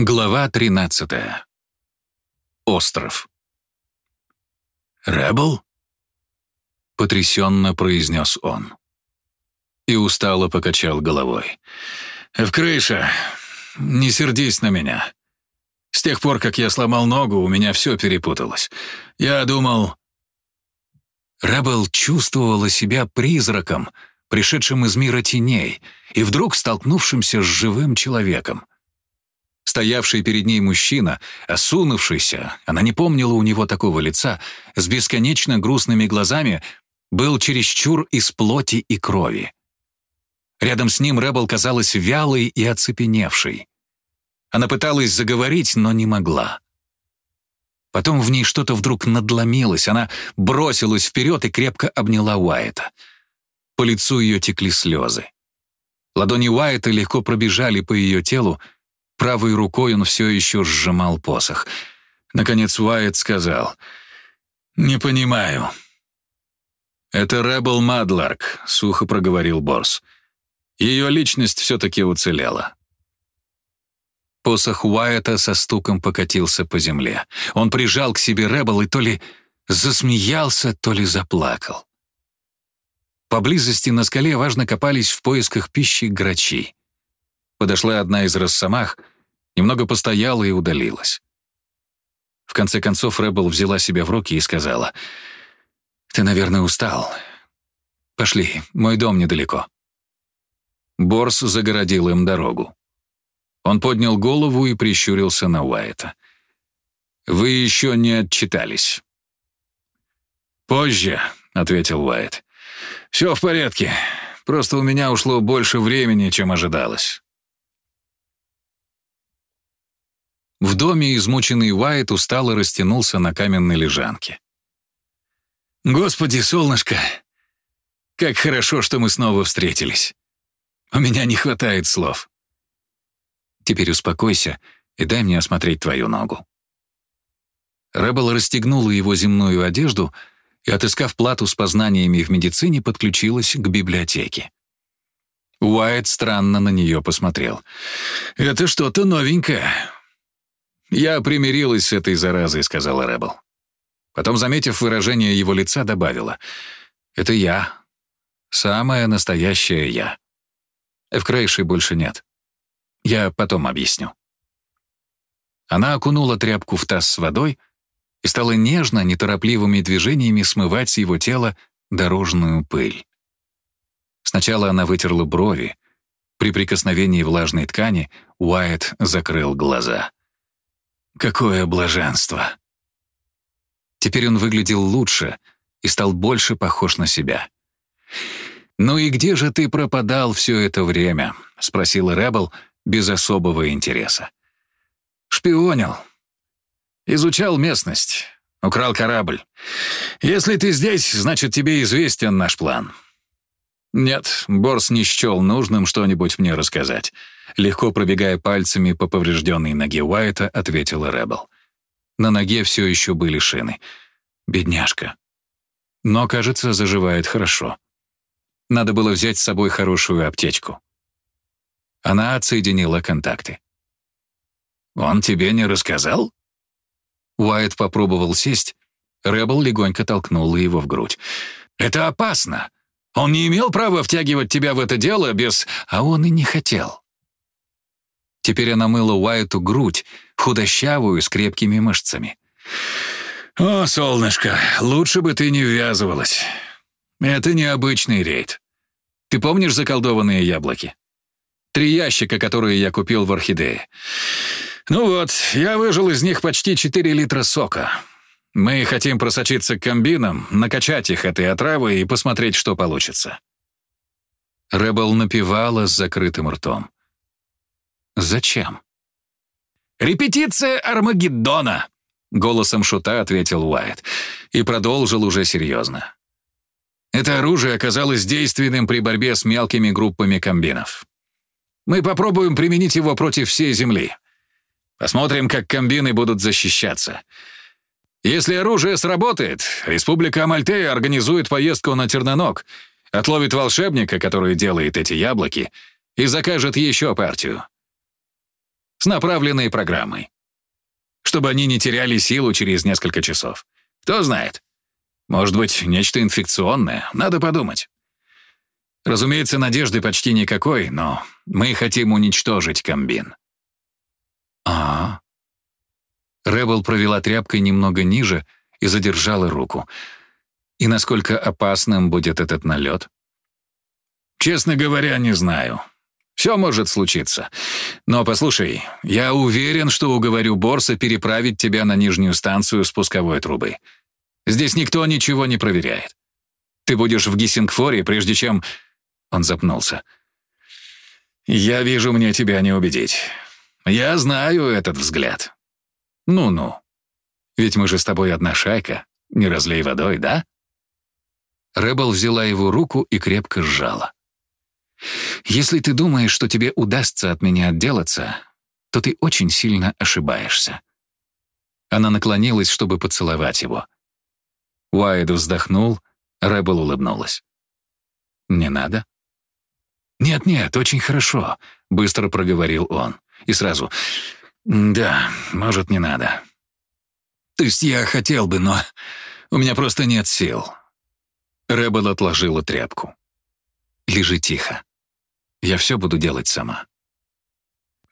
Глава 13. Остров. «Рэббл?» — потрясенно произнес он. И устало покачал головой. «В крыша, не сердись на меня. С тех пор, как я сломал ногу, у меня все перепуталось. Я думал...» Рэббл чувствовала себя призраком, пришедшим из мира теней, и вдруг столкнувшимся с живым человеком. Стоявший перед ней мужчина, осунувшийся, она не помнила у него такого лица, с бесконечно грустными глазами, был чересчур из плоти и крови. Рядом с ним Рэббл казалась вялой и оцепеневшей. Она пыталась заговорить, но не могла. Потом в ней что-то вдруг надломилось, она бросилась вперед и крепко обняла Уайта. По лицу ее текли слезы. Ладони Уайта легко пробежали по ее телу, Правой рукой он все еще сжимал посох. Наконец Уайт сказал, «Не понимаю». «Это Рэббл Мадларк», — сухо проговорил Борс. «Ее личность все-таки уцелела». Посох Уайта со стуком покатился по земле. Он прижал к себе Рэббл и то ли засмеялся, то ли заплакал. Поблизости на скале важно копались в поисках пищи грачи. Подошла одна из росомах, немного постояла и удалилась. В конце концов Рэббл взяла себя в руки и сказала, «Ты, наверное, устал. Пошли, мой дом недалеко». Борс загородил им дорогу. Он поднял голову и прищурился на Уайта. «Вы еще не отчитались». «Позже», — ответил Уайт. «Все в порядке. Просто у меня ушло больше времени, чем ожидалось». В доме измученный Уайт устало растянулся на каменной лежанке. «Господи, солнышко, как хорошо, что мы снова встретились. У меня не хватает слов. Теперь успокойся и дай мне осмотреть твою ногу». Рэббл расстегнула его земную одежду и, отыскав плату с познаниями в медицине, подключилась к библиотеке. Уайт странно на нее посмотрел. «Это что-то новенькое. «Я примирилась с этой заразой», — сказала Рэббл. Потом, заметив выражение его лица, добавила. «Это я. Самая настоящая я. В Крейши больше нет. Я потом объясню». Она окунула тряпку в таз с водой и стала нежно, неторопливыми движениями смывать с его тела дорожную пыль. Сначала она вытерла брови. При прикосновении влажной ткани Уайт закрыл глаза. Какое блаженство! Теперь он выглядел лучше и стал больше похож на себя. «Ну и где же ты пропадал все это время?» — спросила Рэббл без особого интереса. «Шпионил. Изучал местность. Украл корабль. Если ты здесь, значит, тебе известен наш план». «Нет, Борс не счел нужным что-нибудь мне рассказать. Легко пробегая пальцами по поврежденной ноге Уайта, ответила Рэббл. На ноге все еще были шины. Бедняжка. Но, кажется, заживает хорошо. Надо было взять с собой хорошую аптечку. Она отсоединила контакты. «Он тебе не рассказал?» Уайт попробовал сесть. Рэббл легонько толкнула его в грудь. «Это опасно. Он не имел права втягивать тебя в это дело без... А он и не хотел. Теперь она мыла Уайту грудь, худощавую, с крепкими мышцами. «О, солнышко, лучше бы ты не ввязывалась. Это необычный рейд. Ты помнишь заколдованные яблоки? Три ящика, которые я купил в Орхидее. Ну вот, я выжил из них почти 4 литра сока. Мы хотим просочиться к комбинам, накачать их этой отравой и посмотреть, что получится». Рэббл напевала с закрытым ртом. «Зачем?» «Репетиция Армагеддона!» — голосом шута ответил Уайт и продолжил уже серьезно. «Это оружие оказалось действенным при борьбе с мелкими группами комбинов. Мы попробуем применить его против всей Земли. Посмотрим, как комбины будут защищаться. Если оружие сработает, Республика Амальтея организует поездку на Терноног, отловит волшебника, который делает эти яблоки, и закажет еще партию. С направленной программой. Чтобы они не теряли силу через несколько часов. Кто знает. Может быть, нечто инфекционное. Надо подумать. Разумеется, надежды почти никакой, но мы хотим уничтожить комбин. А, Ребел провела тряпкой немного ниже и задержала руку. И насколько опасным будет этот налет? Честно говоря, не знаю. Все может случиться. Но послушай, я уверен, что уговорю Борса переправить тебя на нижнюю станцию спусковой трубы. Здесь никто ничего не проверяет. Ты будешь в Гиссингфоре, прежде чем... Он запнулся. «Я вижу, мне тебя не убедить. Я знаю этот взгляд. Ну-ну. Ведь мы же с тобой одна шайка. Не разлей водой, да?» Рэббл взяла его руку и крепко сжала. «Если ты думаешь, что тебе удастся от меня отделаться, то ты очень сильно ошибаешься». Она наклонилась, чтобы поцеловать его. Уайд вздохнул, Рэббл улыбнулась. «Не надо?» «Нет-нет, очень хорошо», — быстро проговорил он. И сразу «Да, может, не надо». «То есть я хотел бы, но у меня просто нет сил». Рэббл отложила тряпку. «Лежи тихо. Я все буду делать сама».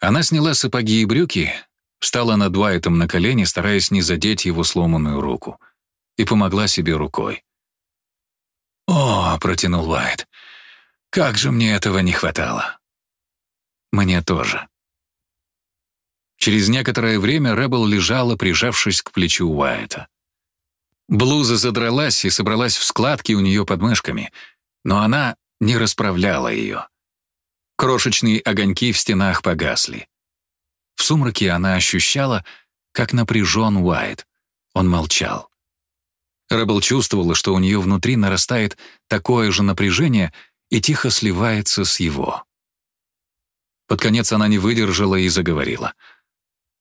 Она сняла сапоги и брюки, встала над Дуайтом на колени, стараясь не задеть его сломанную руку, и помогла себе рукой. «О!» — протянул Уайт. Как же мне этого не хватало. Мне тоже. Через некоторое время Рэббл лежала, прижавшись к плечу Уайта. Блуза задралась и собралась в складки у нее под мышками, но она не расправляла ее. Крошечные огоньки в стенах погасли. В сумраке она ощущала, как напряжен Уайт. Он молчал. Рэббл чувствовала, что у нее внутри нарастает такое же напряжение, и тихо сливается с его. Под конец она не выдержала и заговорила.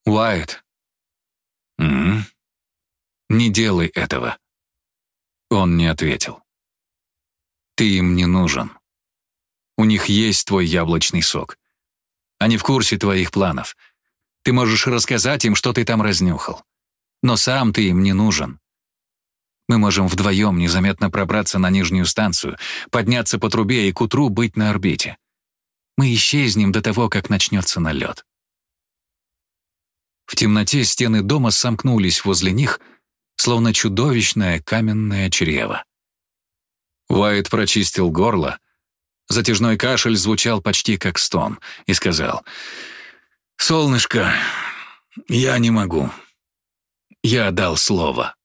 «Уайт». «М «Не делай этого». Он не ответил. «Ты им не нужен. У них есть твой яблочный сок. Они в курсе твоих планов. Ты можешь рассказать им, что ты там разнюхал. Но сам ты им не нужен. Мы можем вдвоем незаметно пробраться на нижнюю станцию, подняться по трубе и к утру быть на орбите. Мы исчезнем до того, как начнется налет. В темноте стены дома сомкнулись возле них, словно чудовищное каменное чрево. Уайт прочистил горло. Затяжной кашель звучал почти как стон и сказал, «Солнышко, я не могу. Я дал слово».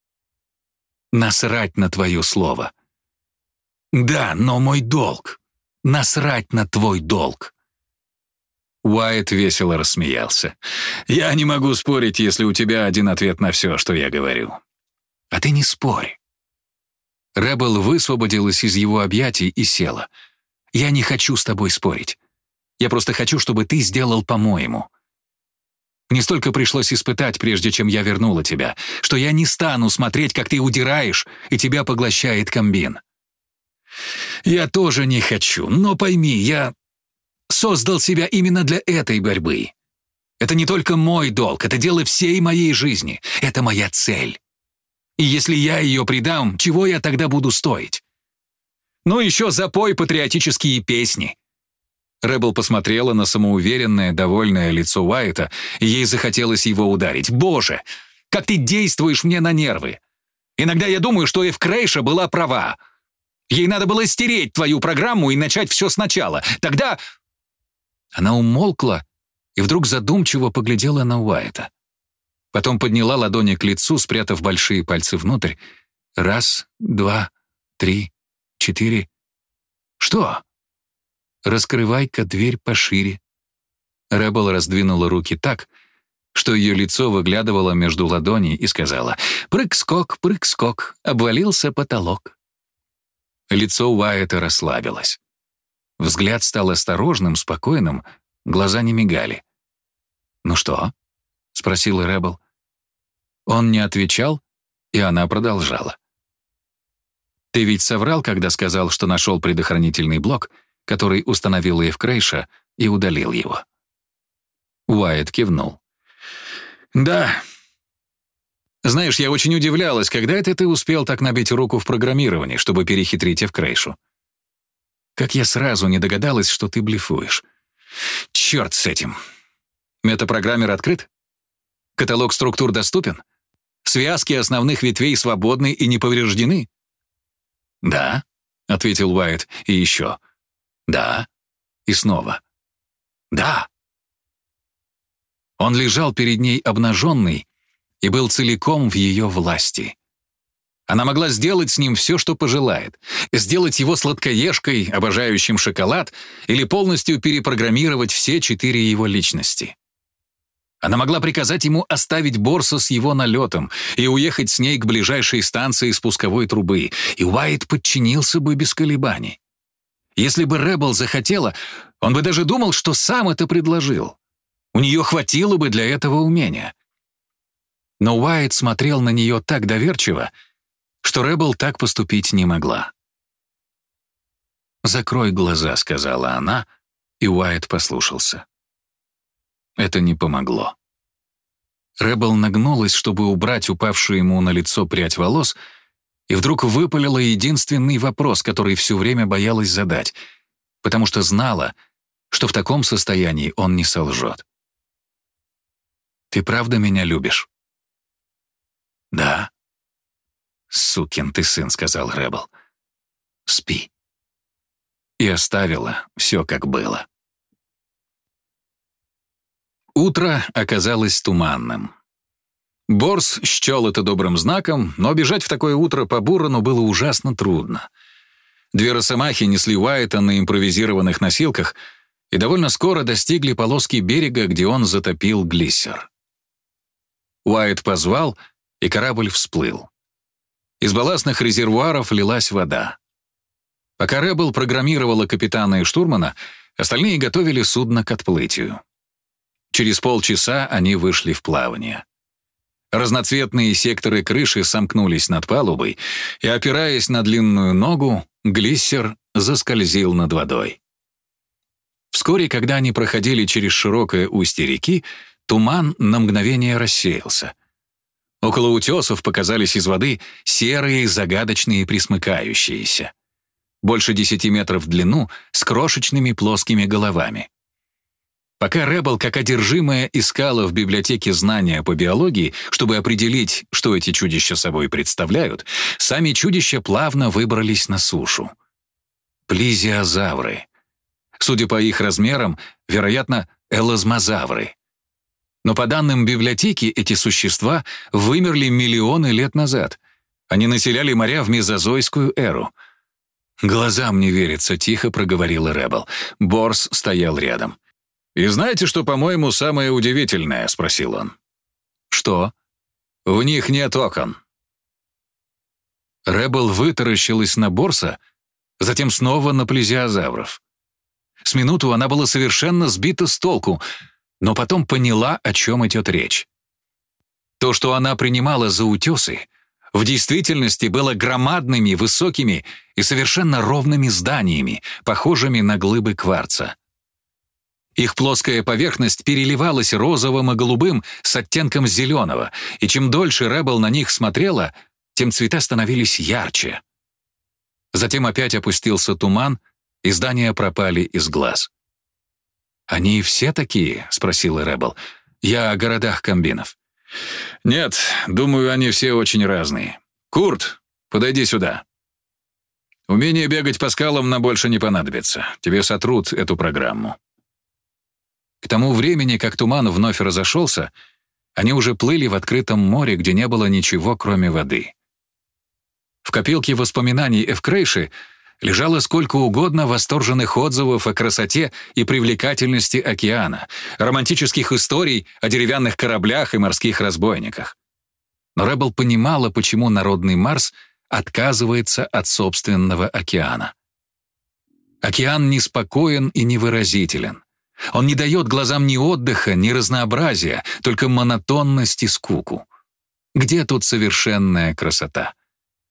Насрать на твое слово. Да, но мой долг. Насрать на твой долг. Уайт весело рассмеялся. «Я не могу спорить, если у тебя один ответ на все, что я говорю». «А ты не спорь». Рэббл высвободилась из его объятий и села. «Я не хочу с тобой спорить. Я просто хочу, чтобы ты сделал по-моему. Мне столько пришлось испытать, прежде чем я вернула тебя, что я не стану смотреть, как ты удираешь, и тебя поглощает комбин. Я тоже не хочу, но пойми, я создал себя именно для этой борьбы. Это не только мой долг, это дело всей моей жизни. Это моя цель. И если я ее предам, чего я тогда буду стоить? Ну, еще запой патриотические песни. Рэббл посмотрела на самоуверенное, довольное лицо Уайта, и ей захотелось его ударить. «Боже, как ты действуешь мне на нервы! Иногда я думаю, что Эв Крейша была права. Ей надо было стереть твою программу и начать все сначала. Тогда...» Она умолкла и вдруг задумчиво поглядела на Уайта. Потом подняла ладони к лицу, спрятав большие пальцы внутрь. «Раз, два, три, четыре...» «Что?» «Раскрывай-ка дверь пошире». Рэббл раздвинула руки так, что ее лицо выглядывало между ладоней и сказала «Прыг-скок, прыг-скок, обвалился потолок». Лицо Уайета расслабилось. Взгляд стал осторожным, спокойным, глаза не мигали. «Ну что?» — спросила Рэббл. Он не отвечал, и она продолжала. «Ты ведь соврал, когда сказал, что нашел предохранительный блок, который установил Эйв Крейша и удалил его. Уайт кивнул. «Да. Знаешь, я очень удивлялась, когда это ты успел так набить руку в программировании, чтобы перехитрить Эвкрейшу. Как я сразу не догадалась, что ты блефуешь. Черт с этим. Метапрограммер открыт? Каталог структур доступен? Связки основных ветвей свободны и не повреждены? «Да», — ответил Уайт, и еще. «Да». И снова. «Да». Он лежал перед ней обнаженный и был целиком в ее власти. Она могла сделать с ним все, что пожелает. Сделать его сладкоежкой, обожающим шоколад, или полностью перепрограммировать все четыре его личности. Она могла приказать ему оставить Борса с его налетом и уехать с ней к ближайшей станции спусковой трубы, и Уайт подчинился бы без колебаний. Если бы Рэббл захотела, он бы даже думал, что сам это предложил. У нее хватило бы для этого умения. Но Уайт смотрел на нее так доверчиво, что Рэббл так поступить не могла. «Закрой глаза», — сказала она, и Уайт послушался. Это не помогло. Рэббл нагнулась, чтобы убрать упавшую ему на лицо прядь волос, и вдруг выпалила единственный вопрос, который все время боялась задать, потому что знала, что в таком состоянии он не солжет. «Ты правда меня любишь?» «Да». «Сукин ты сын», — сказал Рэббл. «Спи». И оставила все, как было. Утро оказалось туманным. Борс счел это добрым знаком, но бежать в такое утро по Бурану было ужасно трудно. Две росомахи несли Уайта на импровизированных носилках и довольно скоро достигли полоски берега, где он затопил глиссер. Уайт позвал, и корабль всплыл. Из балластных резервуаров лилась вода. Пока Рэббл программировала капитана и штурмана, остальные готовили судно к отплытию. Через полчаса они вышли в плавание. Разноцветные секторы крыши сомкнулись над палубой, и, опираясь на длинную ногу, глиссер заскользил над водой. Вскоре, когда они проходили через широкое устье реки, туман на мгновение рассеялся. Около утесов показались из воды серые, загадочные, присмыкающиеся. Больше десяти метров в длину, с крошечными плоскими головами. Пока Рэббл как одержимая искала в библиотеке знания по биологии, чтобы определить, что эти чудища собой представляют, сами чудища плавно выбрались на сушу. Плизиозавры. Судя по их размерам, вероятно, элазмозавры. Но по данным библиотеки, эти существа вымерли миллионы лет назад. Они населяли моря в мезозойскую эру. «Глазам не верится», — тихо проговорила Рэббл. Борс стоял рядом. «И знаете, что, по-моему, самое удивительное?» — спросил он. «Что?» «В них нет окон». Рэббл вытаращилась на Борса, затем снова на плезиозавров. С минуту она была совершенно сбита с толку, но потом поняла, о чем идет речь. То, что она принимала за утесы, в действительности было громадными, высокими и совершенно ровными зданиями, похожими на глыбы кварца. Их плоская поверхность переливалась розовым и голубым с оттенком зеленого, и чем дольше Рэббл на них смотрела, тем цвета становились ярче. Затем опять опустился туман, и здания пропали из глаз. «Они все такие?» — спросила Рэббл. «Я о городах комбинов». «Нет, думаю, они все очень разные. Курт, подойди сюда». «Умение бегать по скалам на больше не понадобится. Тебе сотрут эту программу». К тому времени, как туман вновь разошелся, они уже плыли в открытом море, где не было ничего, кроме воды. В копилке воспоминаний Эвкрейши лежало сколько угодно восторженных отзывов о красоте и привлекательности океана, романтических историй о деревянных кораблях и морских разбойниках. Но Рэббл понимала, почему народный Марс отказывается от собственного океана. Океан неспокоен и невыразителен. Он не дает глазам ни отдыха, ни разнообразия, только монотонность и скуку. Где тут совершенная красота?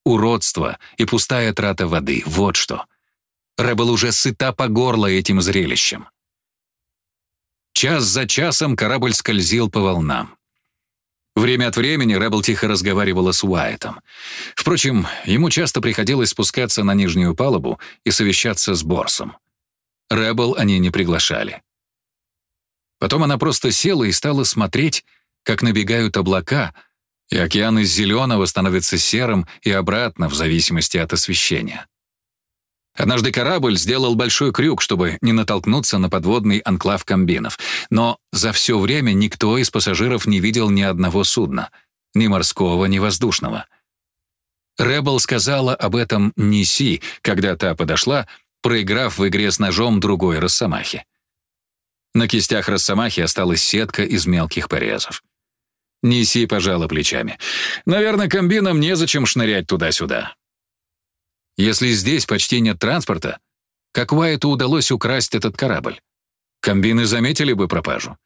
Уродство и пустая трата воды — вот что. Рэббл уже сыта по горло этим зрелищем. Час за часом корабль скользил по волнам. Время от времени Рэббл тихо разговаривала с Уайтом. Впрочем, ему часто приходилось спускаться на нижнюю палубу и совещаться с Борсом. Рэббл они не приглашали. Потом она просто села и стала смотреть, как набегают облака, и океан из зеленого становится серым и обратно в зависимости от освещения. Однажды корабль сделал большой крюк, чтобы не натолкнуться на подводный анклав комбинов. Но за все время никто из пассажиров не видел ни одного судна. Ни морского, ни воздушного. Рэббл сказала об этом Ниси, когда та подошла, проиграв в игре с ножом другой росомахи. На кистях росомахи осталась сетка из мелких порезов. Ниси пожала плечами. «Наверное, комбинам незачем шнырять туда-сюда. Если здесь почти нет транспорта, как Уайту удалось украсть этот корабль? Комбины заметили бы пропажу.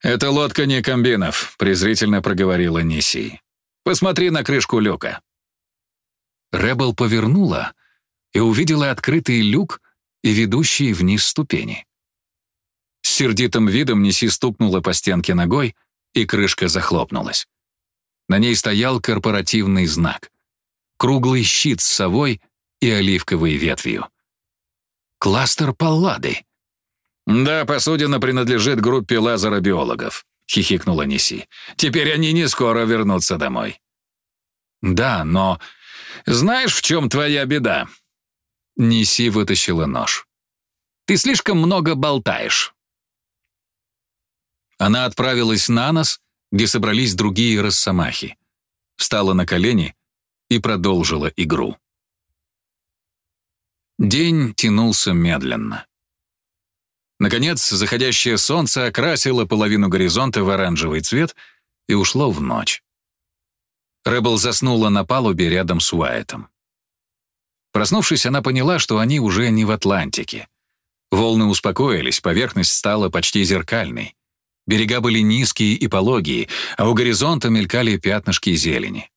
«Это лодка не комбинов», — презрительно проговорила Ниси. «Посмотри на крышку люка». Ребел повернула и увидела открытый люк и ведущие вниз ступени. С сердитым видом Неси стукнула по стенке ногой, и крышка захлопнулась. На ней стоял корпоративный знак. Круглый щит с совой и оливковой ветвью. Кластер Паллады. «Да, посудина принадлежит группе лазеробиологов», — хихикнула Неси. «Теперь они не скоро вернутся домой». «Да, но...» «Знаешь, в чем твоя беда?» Неси вытащила нож. «Ты слишком много болтаешь». Она отправилась на нос, где собрались другие росомахи, встала на колени и продолжила игру. День тянулся медленно. Наконец, заходящее солнце окрасило половину горизонта в оранжевый цвет и ушло в ночь. Рэббл заснула на палубе рядом с Уайтом. Проснувшись, она поняла, что они уже не в Атлантике. Волны успокоились, поверхность стала почти зеркальной. Берега были низкие и пологие, а у горизонта мелькали пятнышки зелени.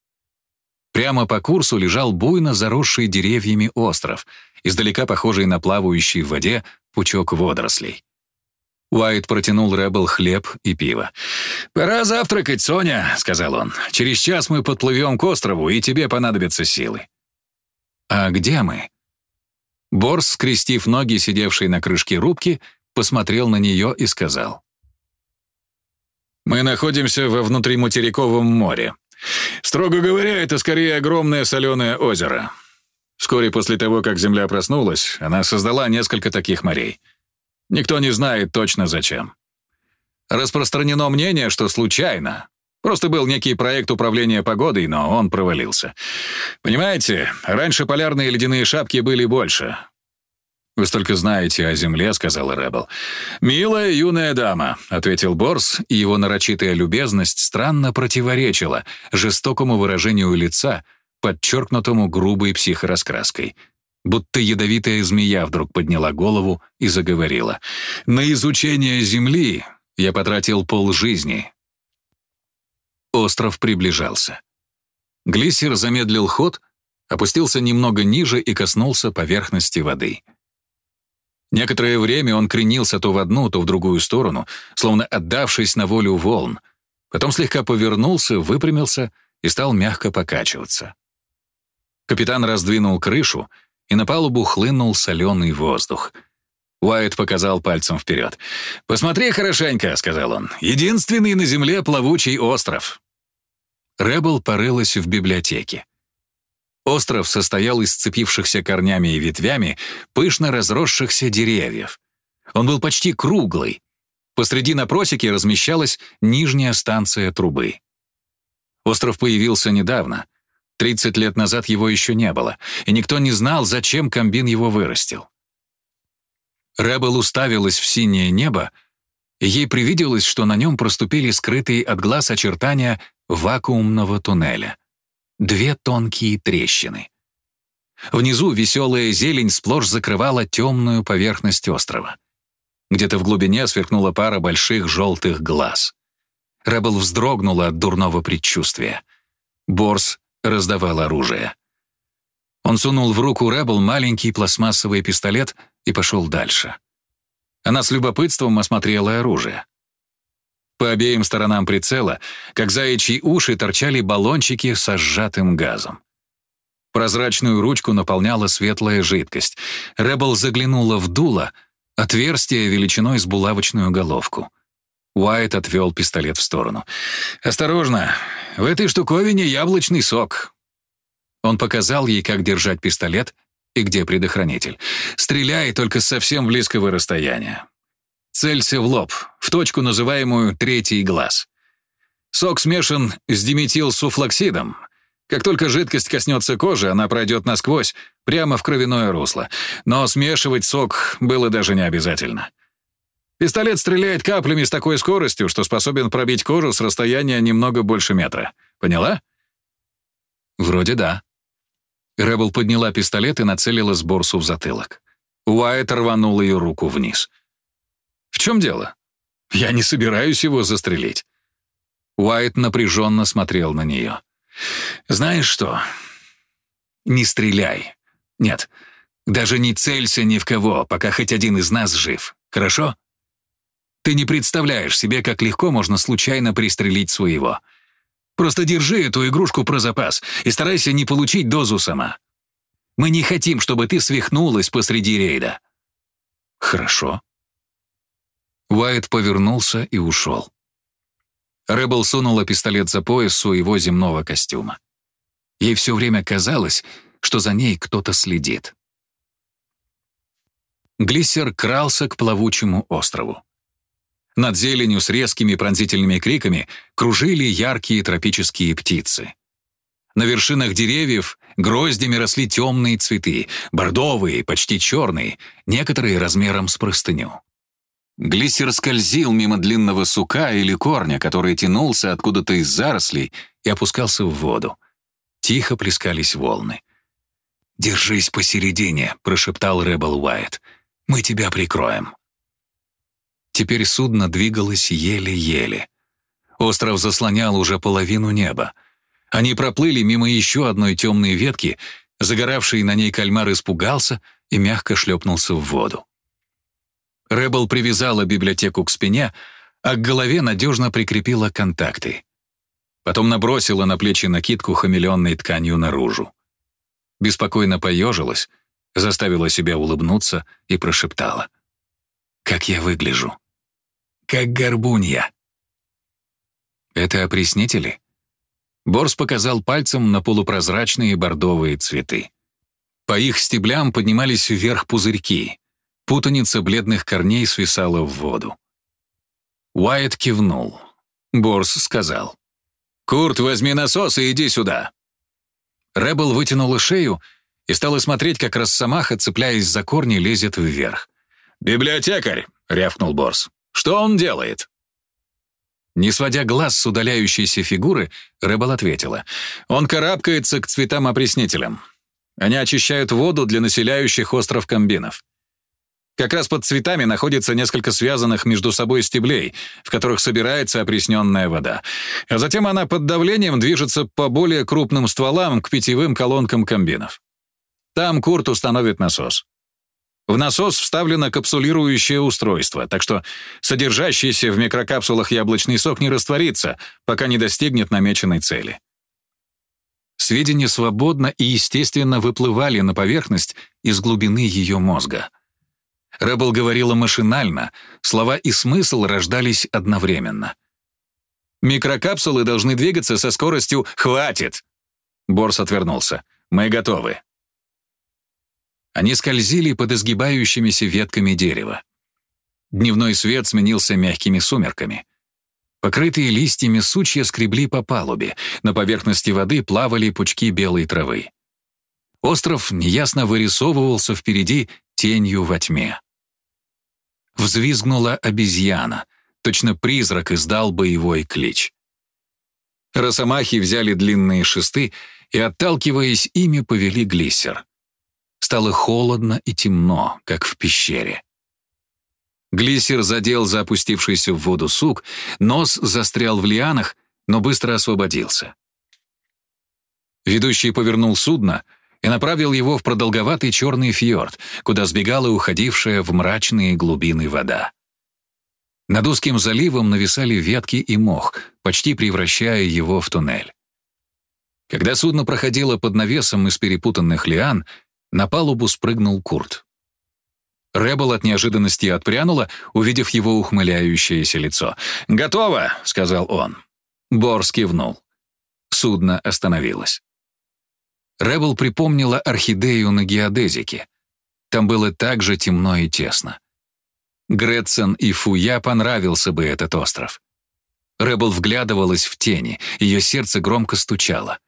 Прямо по курсу лежал буйно заросший деревьями остров, издалека похожий на плавающий в воде пучок водорослей. Уайт протянул Рэббл хлеб и пиво. «Пора завтракать, Соня», — сказал он. «Через час мы подплывем к острову, и тебе понадобятся силы». «А где мы?» Борс, скрестив ноги, сидевший на крышке рубки, посмотрел на нее и сказал. «Мы находимся во внутриматериковом море. Строго говоря, это скорее огромное соленое озеро. Вскоре после того, как Земля проснулась, она создала несколько таких морей. Никто не знает точно зачем. Распространено мнение, что случайно. Просто был некий проект управления погодой, но он провалился. Понимаете, раньше полярные ледяные шапки были больше. «Вы столько знаете о Земле», — сказала Рэббл. «Милая юная дама», — ответил Борс, и его нарочитая любезность странно противоречила жестокому выражению лица, подчеркнутому грубой психораскраской. Будто ядовитая змея вдруг подняла голову и заговорила. «На изучение Земли я потратил полжизни». Остров приближался. Глиссер замедлил ход, опустился немного ниже и коснулся поверхности воды — Некоторое время он кренился то в одну, то в другую сторону, словно отдавшись на волю волн. Потом слегка повернулся, выпрямился и стал мягко покачиваться. Капитан раздвинул крышу, и на палубу хлынул соленый воздух. Уайт показал пальцем вперед. «Посмотри хорошенько», — сказал он. «Единственный на земле плавучий остров». Рэббл порылась в библиотеке. Остров состоял из сцепившихся корнями и ветвями пышно разросшихся деревьев. Он был почти круглый. Посреди на просеке размещалась нижняя станция трубы. Остров появился недавно. 30 лет назад его еще не было, и никто не знал, зачем комбин его вырастил. Рэббл уставилась в синее небо, и ей привиделось, что на нем проступили скрытые от глаз очертания вакуумного туннеля две тонкие трещины. Внизу веселая зелень сплошь закрывала темную поверхность острова. Где-то в глубине сверкнула пара больших желтых глаз. Рэббл вздрогнула от дурного предчувствия. Борс раздавал оружие. Он сунул в руку Рэббл маленький пластмассовый пистолет и пошел дальше. Она с любопытством осмотрела оружие. По обеим сторонам прицела, как заячьи уши, торчали баллончики со сжатым газом. Прозрачную ручку наполняла светлая жидкость. Рэббл заглянула в дуло, отверстие величиной с булавочную головку. Уайт отвел пистолет в сторону. «Осторожно! В этой штуковине яблочный сок!» Он показал ей, как держать пистолет и где предохранитель. «Стреляй только с совсем близкого расстояния. Целься в лоб, в точку, называемую «третий глаз». Сок смешан с диметилсуфлоксидом. Как только жидкость коснется кожи, она пройдет насквозь, прямо в кровяное русло. Но смешивать сок было даже не обязательно. Пистолет стреляет каплями с такой скоростью, что способен пробить кожу с расстояния немного больше метра. Поняла? Вроде да. Рэббл подняла пистолет и нацелила сборсу в затылок. Уайт рванул ее руку вниз. «В чем дело? Я не собираюсь его застрелить». Уайт напряженно смотрел на нее. «Знаешь что? Не стреляй. Нет, даже не целься ни в кого, пока хоть один из нас жив. Хорошо? Ты не представляешь себе, как легко можно случайно пристрелить своего. Просто держи эту игрушку про запас и старайся не получить дозу сама. Мы не хотим, чтобы ты свихнулась посреди рейда». «Хорошо», Уайт повернулся и ушел. Рэббл сунула пистолет за пояс своего земного костюма. Ей все время казалось, что за ней кто-то следит. Глиссер крался к плавучему острову. Над зеленью с резкими пронзительными криками кружили яркие тропические птицы. На вершинах деревьев гроздями росли темные цветы, бордовые, почти черные, некоторые размером с простыню. Глиссер скользил мимо длинного сука или корня, который тянулся откуда-то из зарослей и опускался в воду. Тихо плескались волны. «Держись посередине», — прошептал Рэббл Уайт. «Мы тебя прикроем». Теперь судно двигалось еле-еле. Остров заслонял уже половину неба. Они проплыли мимо еще одной темной ветки, загоравший на ней кальмар испугался и мягко шлепнулся в воду. Рэббл привязала библиотеку к спине, а к голове надежно прикрепила контакты. Потом набросила на плечи накидку хамелеонной тканью наружу. Беспокойно поежилась, заставила себя улыбнуться и прошептала. «Как я выгляжу? Как горбунья!» «Это опреснители?» Борс показал пальцем на полупрозрачные бордовые цветы. По их стеблям поднимались вверх пузырьки. Путаница бледных корней свисала в воду. Уайт кивнул. Борс сказал. «Курт, возьми насос и иди сюда». Рэббл вытянула шею и стала смотреть, как росомаха, цепляясь за корни, лезет вверх. «Библиотекарь!» — рявкнул Борс. «Что он делает?» Не сводя глаз с удаляющейся фигуры, Рэббл ответила. «Он карабкается к цветам-опреснителям. Они очищают воду для населяющих остров комбинов. Как раз под цветами находится несколько связанных между собой стеблей, в которых собирается опресненная вода. А затем она под давлением движется по более крупным стволам к питьевым колонкам комбинов. Там Курт установит насос. В насос вставлено капсулирующее устройство, так что содержащийся в микрокапсулах яблочный сок не растворится, пока не достигнет намеченной цели. Сведения свободно и естественно выплывали на поверхность из глубины ее мозга. Рэббл говорила машинально, слова и смысл рождались одновременно. «Микрокапсулы должны двигаться со скоростью «хватит!» Борс отвернулся. «Мы готовы». Они скользили под изгибающимися ветками дерева. Дневной свет сменился мягкими сумерками. Покрытые листьями сучья скребли по палубе, на поверхности воды плавали пучки белой травы. Остров неясно вырисовывался впереди тенью во тьме. Взвизгнула обезьяна. Точно призрак издал боевой клич. Росомахи взяли длинные шесты и, отталкиваясь ими, повели глиссер. Стало холодно и темно, как в пещере. Глиссер задел за в воду сук, нос застрял в лианах, но быстро освободился. Ведущий повернул судно, и направил его в продолговатый черный фьорд, куда сбегала уходившая в мрачные глубины вода. Над узким заливом нависали ветки и мох, почти превращая его в туннель. Когда судно проходило под навесом из перепутанных лиан, на палубу спрыгнул Курт. Рэббл от неожиданности отпрянула, увидев его ухмыляющееся лицо. «Готово!» — сказал он. Борс кивнул. Судно остановилось. Рэббл припомнила орхидею на геодезике. Там было так же темно и тесно. Гретцин и Фуя понравился бы этот остров. Рэббл вглядывалась в тени, ее сердце громко стучало.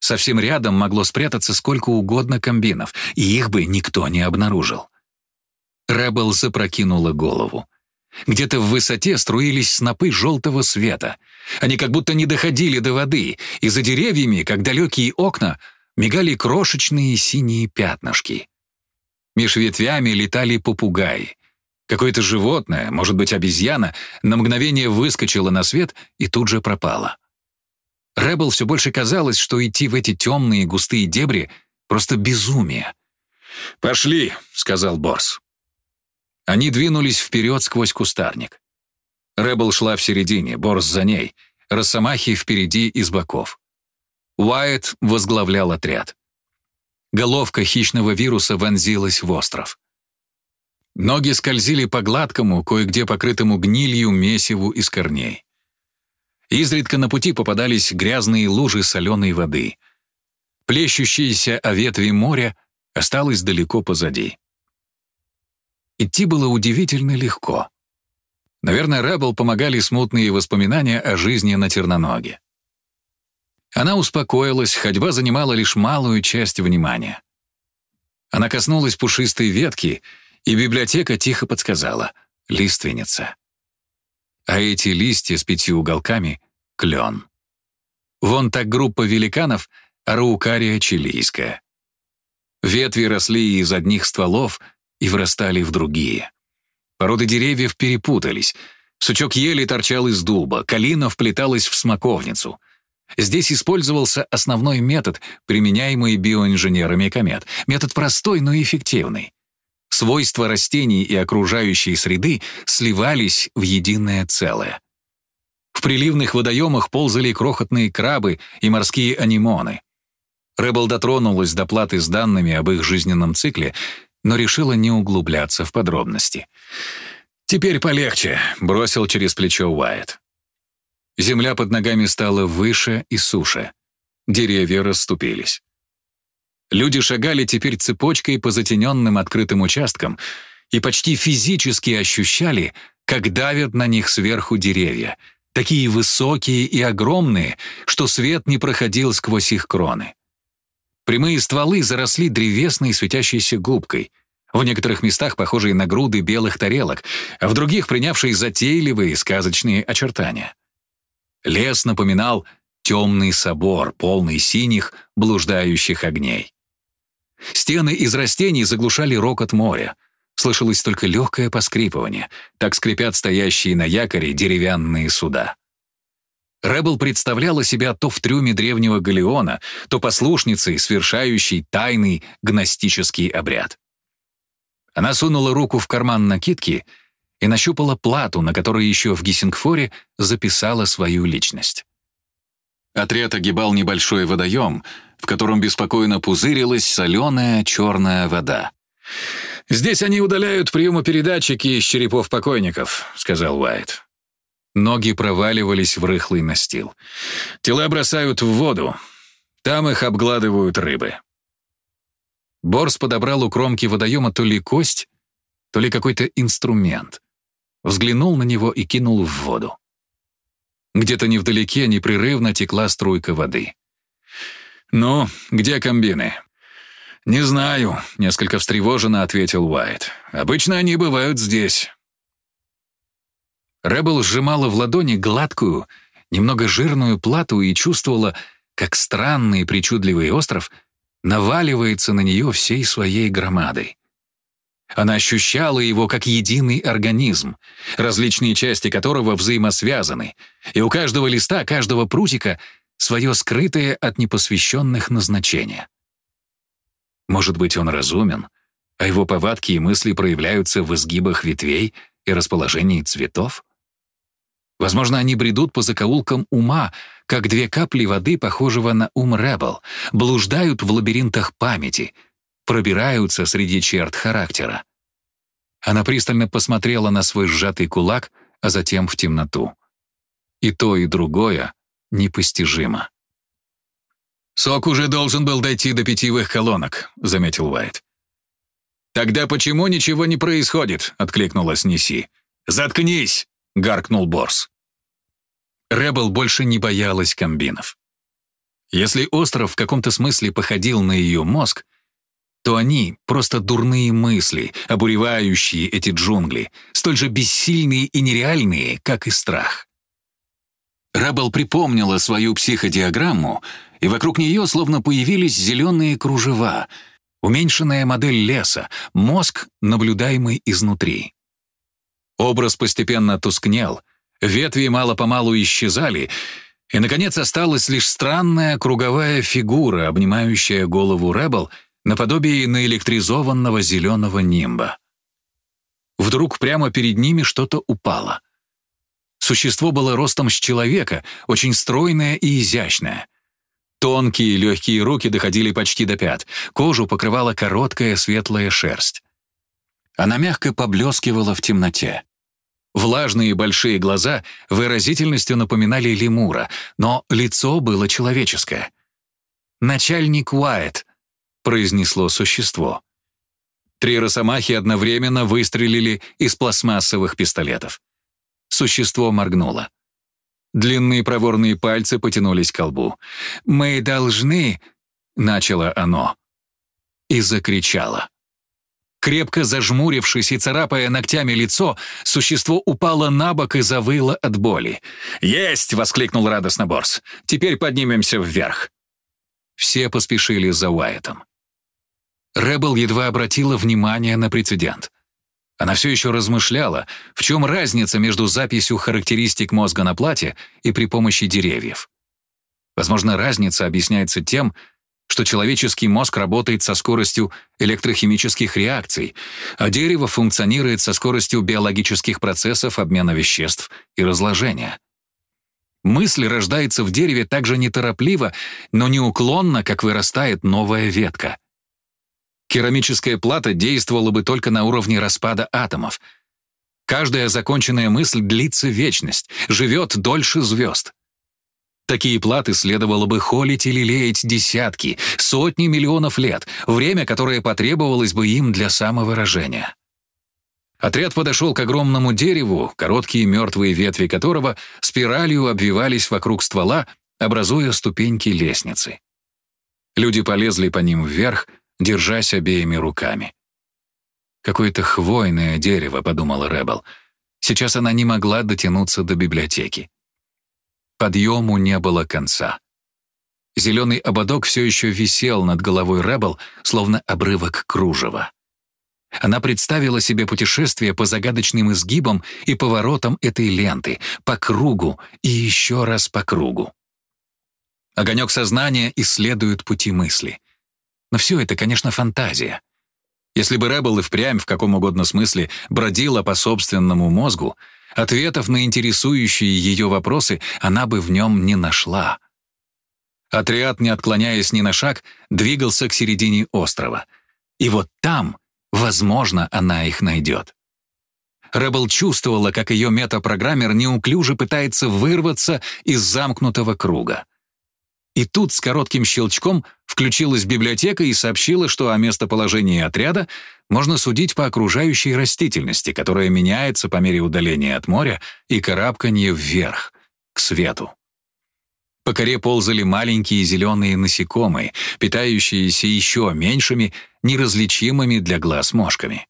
Совсем рядом могло спрятаться сколько угодно комбинов, и их бы никто не обнаружил. Рэббл запрокинула голову. Где-то в высоте струились снопы желтого света. Они как будто не доходили до воды, и за деревьями, как далекие окна, мигали крошечные синие пятнышки. Меж ветвями летали попугаи. Какое-то животное, может быть, обезьяна, на мгновение выскочило на свет и тут же пропало. Рэббл все больше казалось, что идти в эти темные густые дебри — просто безумие. «Пошли», — сказал Борс. Они двинулись вперед сквозь кустарник. Рэббл шла в середине, Борс за ней, Росомахи впереди и с боков. Уайт возглавлял отряд. Головка хищного вируса вонзилась в остров. Ноги скользили по гладкому, кое-где покрытому гнилью месиву из корней. Изредка на пути попадались грязные лужи соленой воды. Плещущиеся о ветви моря осталось далеко позади. Идти было удивительно легко. Наверное, Рэббл помогали смутные воспоминания о жизни на Терноноге. Она успокоилась, ходьба занимала лишь малую часть внимания. Она коснулась пушистой ветки, и библиотека тихо подсказала — лиственница а эти листья с пятью уголками — клен. Вон так группа великанов — араукария чилийская. Ветви росли из одних стволов и врастали в другие. Породы деревьев перепутались. Сучок ели торчал из дуба, калина вплеталась в смоковницу. Здесь использовался основной метод, применяемый биоинженерами комет. Метод простой, но эффективный. Свойства растений и окружающей среды сливались в единое целое. В приливных водоемах ползали крохотные крабы и морские анимоны. Рэббл дотронулась до платы с данными об их жизненном цикле, но решила не углубляться в подробности. «Теперь полегче», — бросил через плечо Уайт. Земля под ногами стала выше и суше. Деревья расступились. Люди шагали теперь цепочкой по затененным открытым участкам и почти физически ощущали, как давят на них сверху деревья, такие высокие и огромные, что свет не проходил сквозь их кроны. Прямые стволы заросли древесной светящейся губкой, в некоторых местах похожие на груды белых тарелок, а в других принявшие затейливые сказочные очертания. Лес напоминал темный собор, полный синих, блуждающих огней. Стены из растений заглушали рокот моря. Слышалось только легкое поскрипывание. Так скрипят стоящие на якоре деревянные суда. Рэббл представляла себя то в трюме древнего галеона, то послушницей, совершающей тайный гностический обряд. Она сунула руку в карман накидки и нащупала плату, на которой еще в Гиссингфоре записала свою личность. Отряд огибал небольшой водоем — в котором беспокойно пузырилась соленая черная вода. «Здесь они удаляют приемопередатчики из черепов покойников», — сказал Уайт. Ноги проваливались в рыхлый настил. Тела бросают в воду. Там их обгладывают рыбы. Борс подобрал у кромки водоема то ли кость, то ли какой-то инструмент. Взглянул на него и кинул в воду. Где-то невдалеке непрерывно текла струйка воды. «Ну, где комбины?» «Не знаю», — несколько встревоженно ответил Уайт. «Обычно они бывают здесь». Рэббл сжимала в ладони гладкую, немного жирную плату и чувствовала, как странный причудливый остров наваливается на нее всей своей громадой. Она ощущала его как единый организм, различные части которого взаимосвязаны, и у каждого листа, каждого прутика — свое скрытое от непосвященных назначение. Может быть, он разумен, а его повадки и мысли проявляются в изгибах ветвей и расположении цветов? Возможно, они бредут по закоулкам ума, как две капли воды, похожего на ум Ребел, блуждают в лабиринтах памяти, пробираются среди черт характера. Она пристально посмотрела на свой сжатый кулак, а затем в темноту. И то, и другое непостижимо. «Сок уже должен был дойти до питьевых колонок», — заметил Уайт. «Тогда почему ничего не происходит?» — откликнулась Неси. «Заткнись!» — гаркнул Борс. Ребел больше не боялась комбинов. Если остров в каком-то смысле походил на ее мозг, то они — просто дурные мысли, обуревающие эти джунгли, столь же бессильные и нереальные, как и страх. Ребел припомнила свою психодиаграмму, и вокруг нее словно появились зеленые кружева, уменьшенная модель леса, мозг, наблюдаемый изнутри. Образ постепенно тускнел, ветви мало-помалу исчезали, и, наконец, осталась лишь странная круговая фигура, обнимающая голову Ребел наподобие наэлектризованного зеленого нимба. Вдруг прямо перед ними что-то упало. Существо было ростом с человека, очень стройное и изящное. Тонкие легкие руки доходили почти до пят, кожу покрывала короткая светлая шерсть. Она мягко поблескивала в темноте. Влажные большие глаза выразительностью напоминали лемура, но лицо было человеческое. «Начальник Уайт», — произнесло существо. Три росомахи одновременно выстрелили из пластмассовых пистолетов. Существо моргнуло. Длинные проворные пальцы потянулись к колбу. «Мы должны...» — начало оно. И закричало. Крепко зажмурившись и царапая ногтями лицо, существо упало на бок и завыло от боли. «Есть!» — воскликнул радостно Борс. «Теперь поднимемся вверх». Все поспешили за Уайтом. Рэббл едва обратила внимание на прецедент. Она все еще размышляла, в чем разница между записью характеристик мозга на плате и при помощи деревьев. Возможно, разница объясняется тем, что человеческий мозг работает со скоростью электрохимических реакций, а дерево функционирует со скоростью биологических процессов обмена веществ и разложения. Мысль рождается в дереве так же неторопливо, но неуклонно, как вырастает новая ветка. Керамическая плата действовала бы только на уровне распада атомов. Каждая законченная мысль длится вечность, живет дольше звезд. Такие платы следовало бы холить или леять десятки, сотни миллионов лет, время, которое потребовалось бы им для самовыражения. Отряд подошел к огромному дереву, короткие мертвые ветви которого спиралью обвивались вокруг ствола, образуя ступеньки лестницы. Люди полезли по ним вверх, держась обеими руками. «Какое-то хвойное дерево», — подумала Рэббл. Сейчас она не могла дотянуться до библиотеки. Подъему не было конца. Зеленый ободок все еще висел над головой Рэббл, словно обрывок кружева. Она представила себе путешествие по загадочным изгибам и поворотам этой ленты, по кругу и еще раз по кругу. Огонек сознания исследует пути мысли. Но все это, конечно, фантазия. Если бы Рэббл и впрямь в каком угодно смысле бродила по собственному мозгу, Ответов на интересующие ее вопросы она бы в нем не нашла. Отряд, не отклоняясь ни на шаг, двигался к середине острова. И вот там, возможно, она их найдет. Рэббл чувствовала, как ее метапрограммер неуклюже пытается вырваться из замкнутого круга. И тут с коротким щелчком включилась библиотека и сообщила, что о местоположении отряда можно судить по окружающей растительности, которая меняется по мере удаления от моря и карабкания вверх, к свету. По коре ползали маленькие зеленые насекомые, питающиеся еще меньшими, неразличимыми для глаз мошками.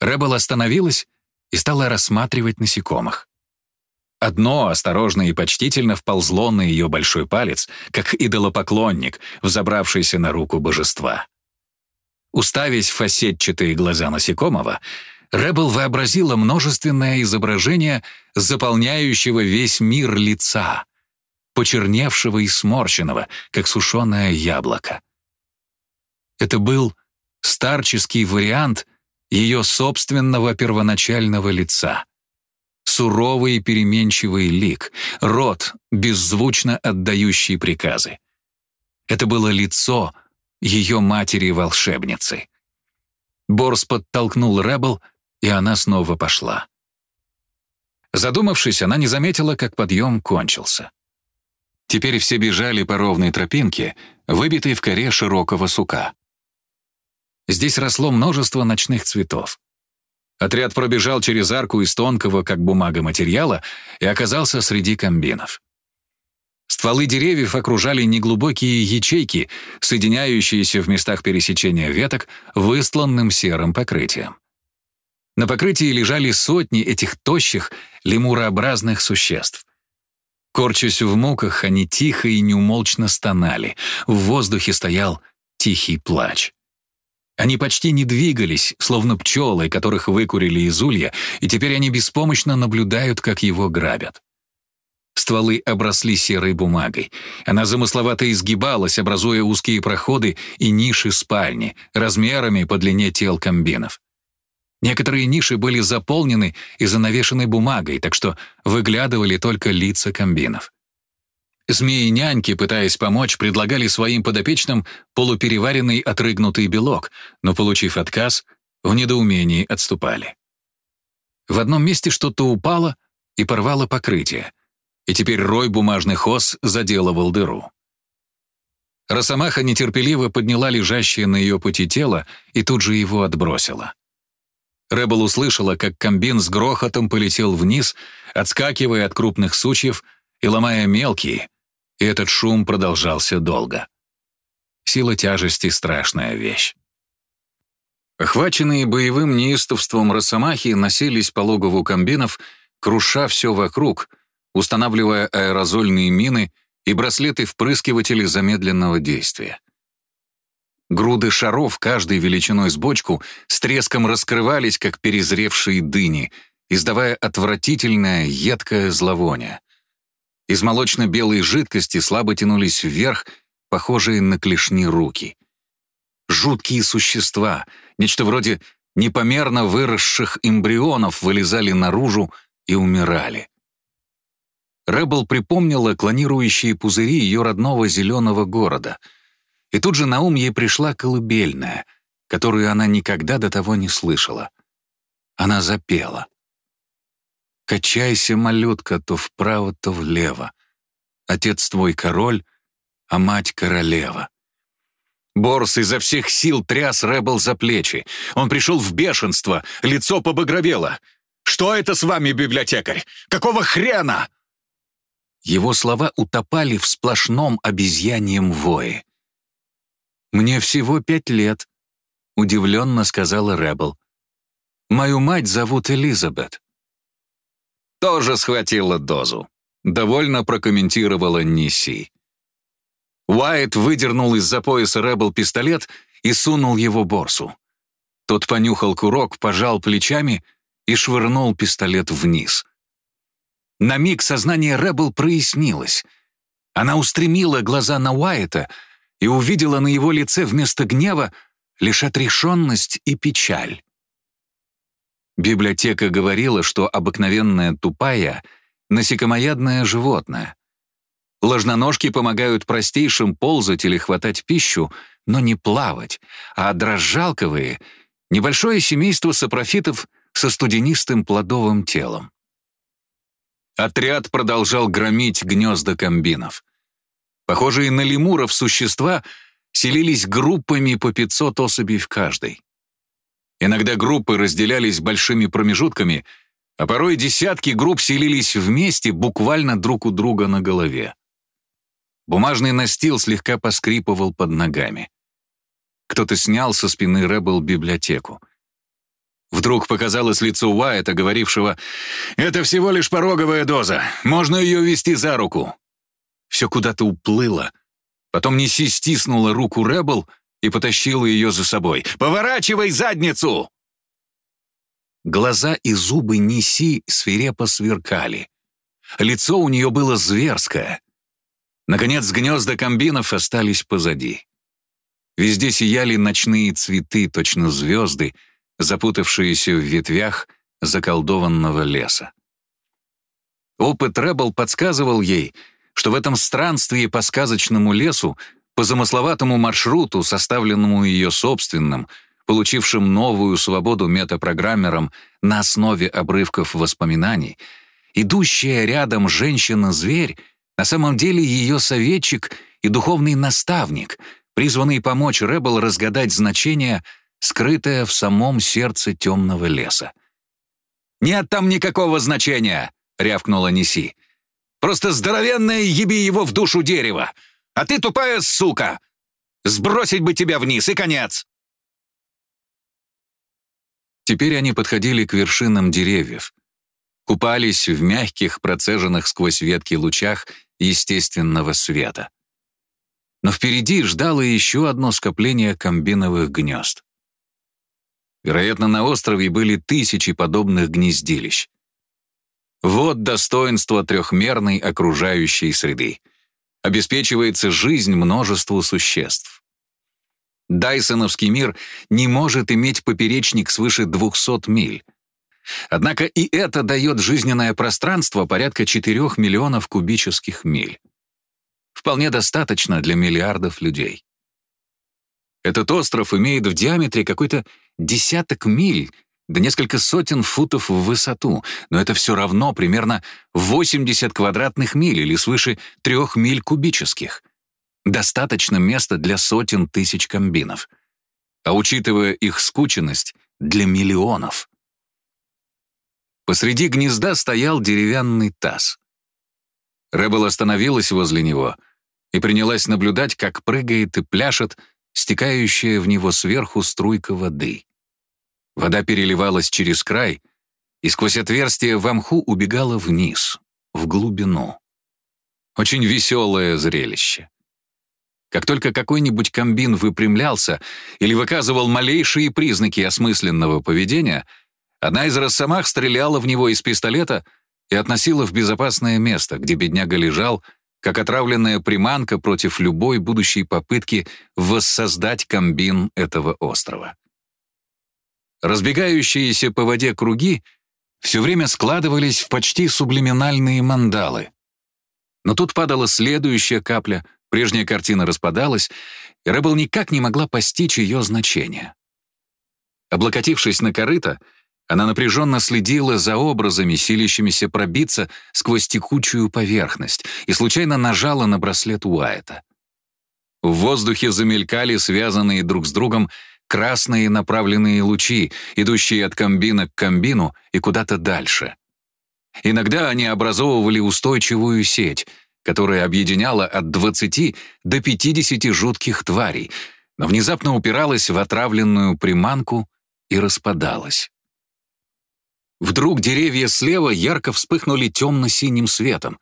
Рэббл остановилась и стала рассматривать насекомых. Одно осторожно и почтительно вползло на ее большой палец, как идолопоклонник, взобравшийся на руку божества. Уставясь фасетчатые глаза насекомого, Рэббл вообразила множественное изображение заполняющего весь мир лица, почерневшего и сморщенного, как сушеное яблоко. Это был старческий вариант ее собственного первоначального лица. Суровый и переменчивый лик, рот, беззвучно отдающий приказы. Это было лицо ее матери-волшебницы. Борс подтолкнул Ребел, и она снова пошла. Задумавшись, она не заметила, как подъем кончился. Теперь все бежали по ровной тропинке, выбитой в коре широкого сука. Здесь росло множество ночных цветов. Отряд пробежал через арку из тонкого, как бумага, материала и оказался среди комбинов. Стволы деревьев окружали неглубокие ячейки, соединяющиеся в местах пересечения веток выстланным серым покрытием. На покрытии лежали сотни этих тощих, лемурообразных существ. Корчась в муках, они тихо и неумолчно стонали. В воздухе стоял тихий плач. Они почти не двигались, словно пчелы, которых выкурили из улья, и теперь они беспомощно наблюдают, как его грабят. Стволы обросли серой бумагой. Она замысловато изгибалась, образуя узкие проходы и ниши спальни, размерами по длине тел комбинов. Некоторые ниши были заполнены и занавешены бумагой, так что выглядывали только лица комбинов. Змеи-няньки, пытаясь помочь, предлагали своим подопечным полупереваренный отрыгнутый белок, но, получив отказ, в недоумении отступали. В одном месте что-то упало и порвало покрытие, и теперь рой бумажных ос заделывал дыру. Росомаха нетерпеливо подняла лежащее на ее пути тело и тут же его отбросила. Рэббл услышала, как комбин с грохотом полетел вниз, отскакивая от крупных сучьев и ломая мелкие, и этот шум продолжался долго. Сила тяжести — страшная вещь. Охваченные боевым неистовством росомахи носились по логову комбинов, круша все вокруг, устанавливая аэрозольные мины и браслеты-впрыскиватели замедленного действия. Груды шаров, каждой величиной с бочку, с треском раскрывались, как перезревшие дыни, издавая отвратительное, едкое зловоние. Из молочно-белой жидкости слабо тянулись вверх, похожие на клешни руки. Жуткие существа, нечто вроде непомерно выросших эмбрионов, вылезали наружу и умирали. Рэббл припомнила клонирующие пузыри ее родного зеленого города — и тут же на ум ей пришла колыбельная, которую она никогда до того не слышала. Она запела. «Качайся, малютка, то вправо, то влево. Отец твой король, а мать королева». Борс изо всех сил тряс Рэббл за плечи. Он пришел в бешенство, лицо побагровело. «Что это с вами, библиотекарь? Какого хрена?» Его слова утопали в сплошном обезьяньем вое. «Мне всего пять лет», — удивленно сказала Рэббл. «Мою мать зовут Элизабет». «Тоже схватила дозу», — довольно прокомментировала Ниси. Уайт выдернул из-за пояса Рэббл пистолет и сунул его Борсу. Тот понюхал курок, пожал плечами и швырнул пистолет вниз. На миг сознание Рэббл прояснилось. Она устремила глаза на Уайта — и увидела на его лице вместо гнева лишь отрешенность и печаль. Библиотека говорила, что обыкновенная тупая — насекомоядное животное. Ложноножки помогают простейшим ползать или хватать пищу, но не плавать, а дрожжалковые — небольшое семейство сапрофитов со студенистым плодовым телом. Отряд продолжал громить гнезда комбинов. Похожие на лемуров существа селились группами по 500 особей в каждой. Иногда группы разделялись большими промежутками, а порой десятки групп селились вместе буквально друг у друга на голове. Бумажный настил слегка поскрипывал под ногами. Кто-то снял со спины Рэббл библиотеку. Вдруг показалось лицо Уайта, говорившего «Это всего лишь пороговая доза, можно ее вести за руку» все куда-то уплыло. Потом Ниси стиснула руку Рэббл и потащила ее за собой. «Поворачивай задницу!» Глаза и зубы Неси свирепо сверкали. Лицо у нее было зверское. Наконец, гнезда комбинов остались позади. Везде сияли ночные цветы, точно звезды, запутавшиеся в ветвях заколдованного леса. Опыт Рэббл подсказывал ей, что в этом странстве по сказочному лесу, по замысловатому маршруту, составленному ее собственным, получившим новую свободу метапрограммером на основе обрывков воспоминаний, идущая рядом женщина-зверь на самом деле ее советчик и духовный наставник, призванный помочь Рэббл разгадать значение, скрытое в самом сердце темного леса. «Нет там никакого значения!» — рявкнула Неси. «Просто здоровенное еби его в душу дерева! А ты тупая сука! Сбросить бы тебя вниз, и конец!» Теперь они подходили к вершинам деревьев, купались в мягких, процеженных сквозь ветки лучах естественного света. Но впереди ждало еще одно скопление комбиновых гнезд. Вероятно, на острове были тысячи подобных гнездилищ. Вот достоинство трехмерной окружающей среды. Обеспечивается жизнь множеству существ. Дайсоновский мир не может иметь поперечник свыше 200 миль. Однако и это дает жизненное пространство порядка 4 миллионов кубических миль. Вполне достаточно для миллиардов людей. Этот остров имеет в диаметре какой-то десяток миль, да несколько сотен футов в высоту, но это все равно примерно 80 квадратных миль или свыше 3 миль кубических. Достаточно места для сотен тысяч комбинов. А учитывая их скученность, для миллионов. Посреди гнезда стоял деревянный таз. Рэббл остановилась возле него и принялась наблюдать, как прыгает и пляшет стекающая в него сверху струйка воды. Вода переливалась через край и сквозь отверстие в мху убегала вниз, в глубину. Очень веселое зрелище. Как только какой-нибудь комбин выпрямлялся или выказывал малейшие признаки осмысленного поведения — Одна из росомах стреляла в него из пистолета и относила в безопасное место, где бедняга лежал, как отравленная приманка против любой будущей попытки воссоздать комбин этого острова. Разбегающиеся по воде круги все время складывались в почти сублиминальные мандалы. Но тут падала следующая капля, прежняя картина распадалась, и Рэббл никак не могла постичь ее значение. Облокотившись на корыто, она напряженно следила за образами, силящимися пробиться сквозь текучую поверхность, и случайно нажала на браслет Уайта. В воздухе замелькали связанные друг с другом красные направленные лучи, идущие от комбина к комбину и куда-то дальше. Иногда они образовывали устойчивую сеть, которая объединяла от 20 до 50 жутких тварей, но внезапно упиралась в отравленную приманку и распадалась. Вдруг деревья слева ярко вспыхнули темно-синим светом,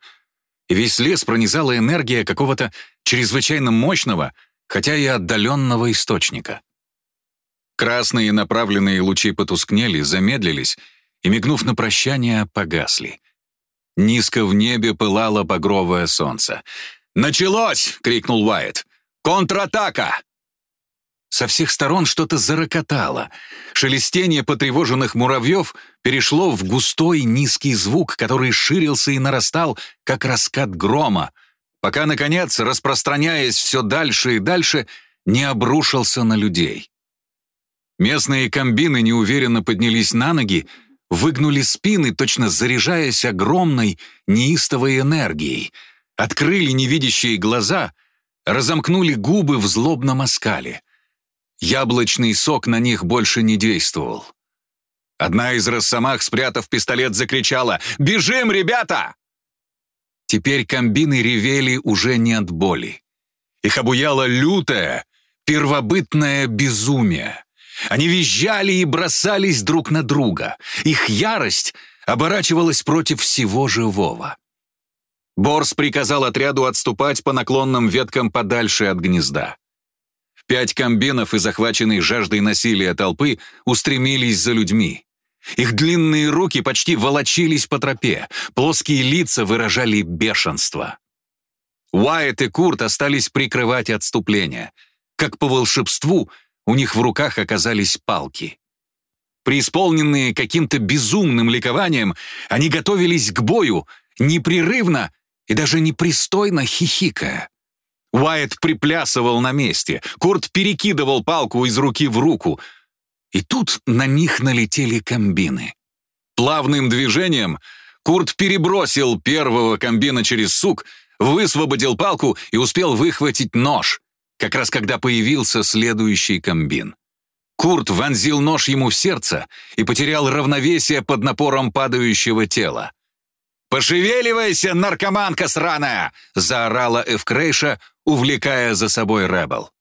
весь лес пронизала энергия какого-то чрезвычайно мощного, хотя и отдаленного источника. Красные направленные лучи потускнели, замедлились и, мигнув на прощание, погасли. Низко в небе пылало багровое солнце. «Началось!» — крикнул Уайт. «Контратака!» Со всех сторон что-то зарокотало. Шелестение потревоженных муравьев перешло в густой низкий звук, который ширился и нарастал, как раскат грома, пока, наконец, распространяясь все дальше и дальше, не обрушился на людей. Местные комбины неуверенно поднялись на ноги, выгнули спины, точно заряжаясь огромной, неистовой энергией, открыли невидящие глаза, разомкнули губы в злобном оскале. Яблочный сок на них больше не действовал. Одна из росомах, спрятав пистолет, закричала «Бежим, ребята!» Теперь комбины ревели уже не от боли. Их обуяло лютое, первобытное безумие. Они визжали и бросались друг на друга. Их ярость оборачивалась против всего живого. Борс приказал отряду отступать по наклонным веткам подальше от гнезда. Пять комбинов и захваченные жаждой насилия толпы устремились за людьми. Их длинные руки почти волочились по тропе, плоские лица выражали бешенство. Уайт и Курт остались прикрывать отступление. как по волшебству у них в руках оказались палки. Преисполненные каким-то безумным ликованием, они готовились к бою, непрерывно и даже непристойно хихикая. Уайт приплясывал на месте, Курт перекидывал палку из руки в руку. И тут на них налетели комбины. Плавным движением Курт перебросил первого комбина через сук, высвободил палку и успел выхватить нож, как раз когда появился следующий комбин. Курт вонзил нож ему в сердце и потерял равновесие под напором падающего тела. «Пошевеливайся, наркоманка сраная!» — заорала Эвкрейша, увлекая за собой Рэббл.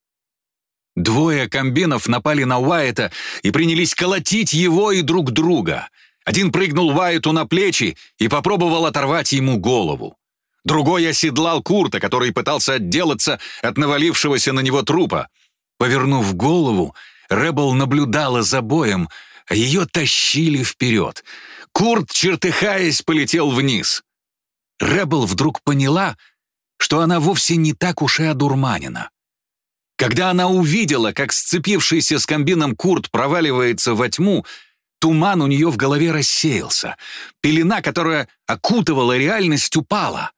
Двое комбинов напали на Уайта и принялись колотить его и друг друга. Один прыгнул Уайту на плечи и попробовал оторвать ему голову. Другой оседлал Курта, который пытался отделаться от навалившегося на него трупа. Повернув голову, Рэббл наблюдала за боем, а ее тащили вперед. Курт, чертыхаясь, полетел вниз. Рэббл вдруг поняла, что она вовсе не так уж и одурманена. Когда она увидела, как сцепившийся с комбином Курт проваливается во тьму, туман у нее в голове рассеялся. Пелена, которая окутывала реальность, упала.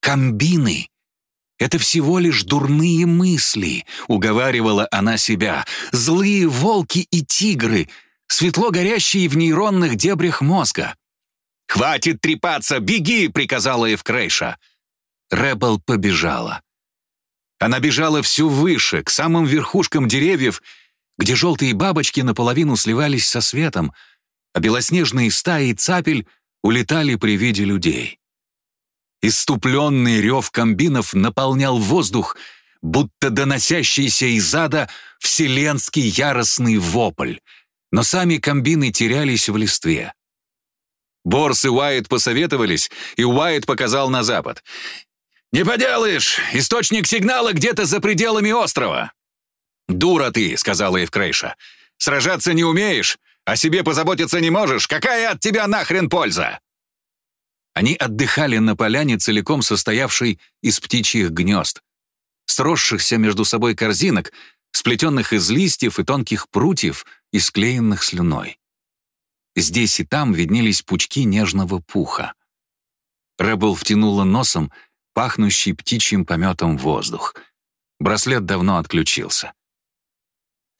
Комбины — это всего лишь дурные мысли, уговаривала она себя. Злые волки и тигры, светло горящие в нейронных дебрях мозга. «Хватит трепаться, беги!» — приказала Эвкрейша. Рэббл побежала. Она бежала все выше, к самым верхушкам деревьев, где желтые бабочки наполовину сливались со светом, а белоснежные стаи цапель улетали при виде людей. Иступленный рев комбинов наполнял воздух, будто доносящийся из ада вселенский яростный вопль, но сами комбины терялись в листве. Борс и Уайт посоветовались, и Уайт показал на запад. «Не поделаешь! Источник сигнала где-то за пределами острова!» «Дура ты!» — сказала Эвкрейша. «Сражаться не умеешь, о себе позаботиться не можешь. Какая от тебя нахрен польза?» Они отдыхали на поляне, целиком состоявшей из птичьих гнезд, сросшихся между собой корзинок, сплетенных из листьев и тонких прутьев и склеенных слюной. Здесь и там виднелись пучки нежного пуха. Рэббл втянула носом — пахнущий птичьим пометом воздух. Браслет давно отключился.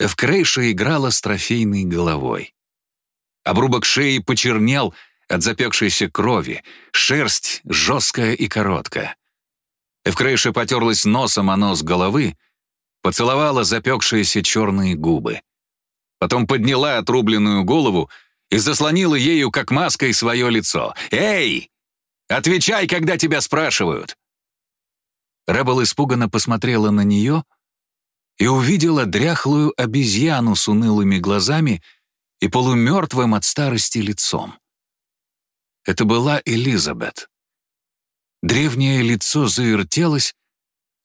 Эвкрейша играла с трофейной головой. Обрубок шеи почернел от запекшейся крови, шерсть жесткая и короткая. Эвкрейша потерлась носом о нос головы, поцеловала запекшиеся черные губы. Потом подняла отрубленную голову и заслонила ею, как маской, свое лицо. «Эй! Отвечай, когда тебя спрашивают!» Рэббл испуганно посмотрела на нее и увидела дряхлую обезьяну с унылыми глазами и полумертвым от старости лицом. Это была Элизабет. Древнее лицо завертелось,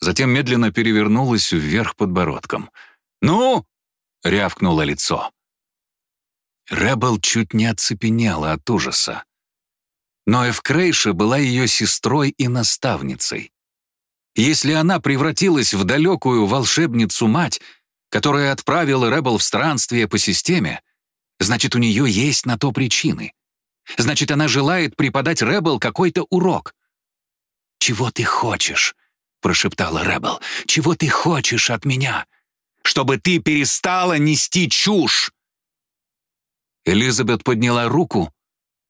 затем медленно перевернулось вверх подбородком. «Ну!» — рявкнуло лицо. Рэббл чуть не оцепенела от ужаса. Но Эвкрейша была ее сестрой и наставницей. Если она превратилась в далекую волшебницу-мать, которая отправила Рэббл в странствие по системе, значит, у нее есть на то причины. Значит, она желает преподать Рэббл какой-то урок. «Чего ты хочешь?» — прошептала Рэббл. «Чего ты хочешь от меня? Чтобы ты перестала нести чушь!» Элизабет подняла руку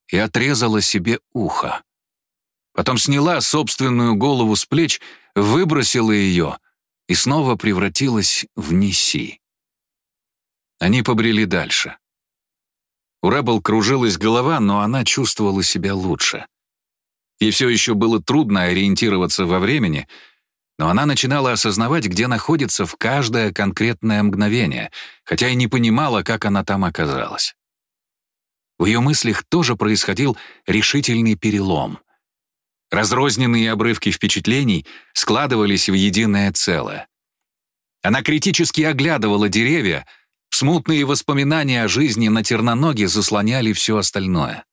и отрезала себе ухо. Потом сняла собственную голову с плеч выбросила ее и снова превратилась в Неси. Они побрели дальше. У Рэббл кружилась голова, но она чувствовала себя лучше. Ей все еще было трудно ориентироваться во времени, но она начинала осознавать, где находится в каждое конкретное мгновение, хотя и не понимала, как она там оказалась. В ее мыслях тоже происходил решительный перелом. Разрозненные обрывки впечатлений складывались в единое целое. Она критически оглядывала деревья, смутные воспоминания о жизни на Терноноге заслоняли все остальное.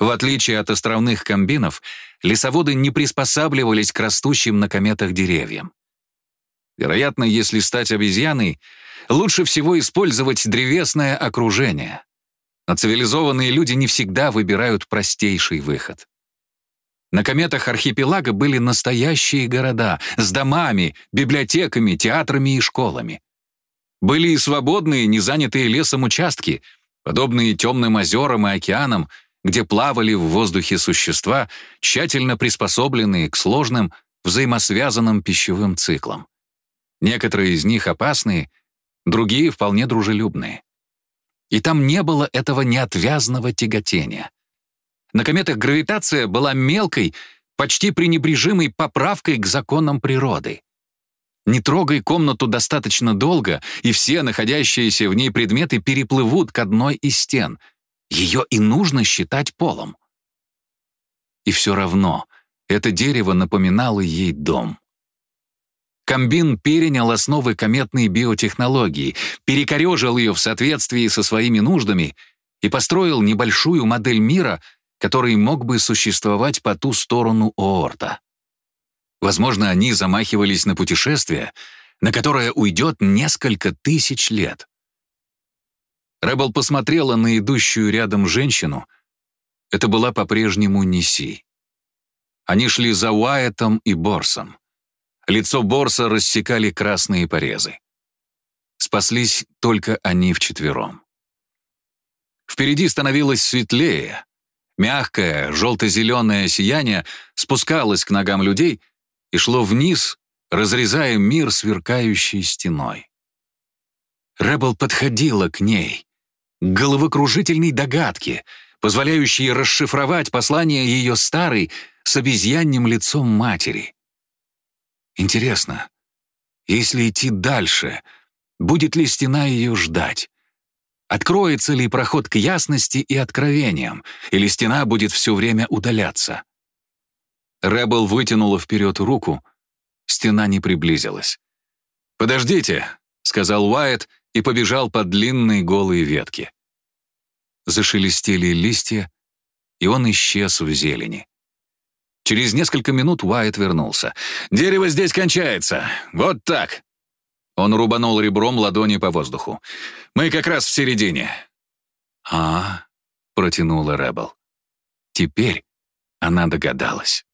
В отличие от островных комбинов, лесоводы не приспосабливались к растущим на кометах деревьям. Вероятно, если стать обезьяной, лучше всего использовать древесное окружение. Но цивилизованные люди не всегда выбирают простейший выход. На кометах архипелага были настоящие города с домами, библиотеками, театрами и школами. Были и свободные, незанятые лесом участки, подобные темным озерам и океанам, где плавали в воздухе существа, тщательно приспособленные к сложным, взаимосвязанным пищевым циклам. Некоторые из них опасные, другие вполне дружелюбные. И там не было этого неотвязного тяготения. На кометах гравитация была мелкой, почти пренебрежимой поправкой к законам природы. Не трогай комнату достаточно долго, и все находящиеся в ней предметы переплывут к одной из стен. Ее и нужно считать полом. И все равно это дерево напоминало ей дом. Комбин перенял основы кометной биотехнологии, перекорежил ее в соответствии со своими нуждами и построил небольшую модель мира, который мог бы существовать по ту сторону Оорта. Возможно, они замахивались на путешествие, на которое уйдет несколько тысяч лет. Рэббл посмотрела на идущую рядом женщину. Это была по-прежнему Неси. Они шли за Уайетом и Борсом. Лицо Борса рассекали красные порезы. Спаслись только они вчетвером. Впереди становилось светлее. Мягкое, желто-зеленое сияние спускалось к ногам людей — и шло вниз, разрезая мир сверкающей стеной. Рэббл подходила к ней, к головокружительной догадке, позволяющей расшифровать послание ее старой с обезьянним лицом матери. Интересно, если идти дальше, будет ли стена ее ждать? Откроется ли проход к ясности и откровениям, или стена будет все время удаляться? Рэббл вытянула вперед руку. Стена не приблизилась. «Подождите», — сказал Уайт и побежал по длинной голой ветке. Зашелестели листья, и он исчез в зелени. Через несколько минут Уайт вернулся. «Дерево здесь кончается. Вот так!» Он рубанул ребром ладони по воздуху. «Мы как раз в середине». «А, — протянула Рэббл. Теперь она догадалась.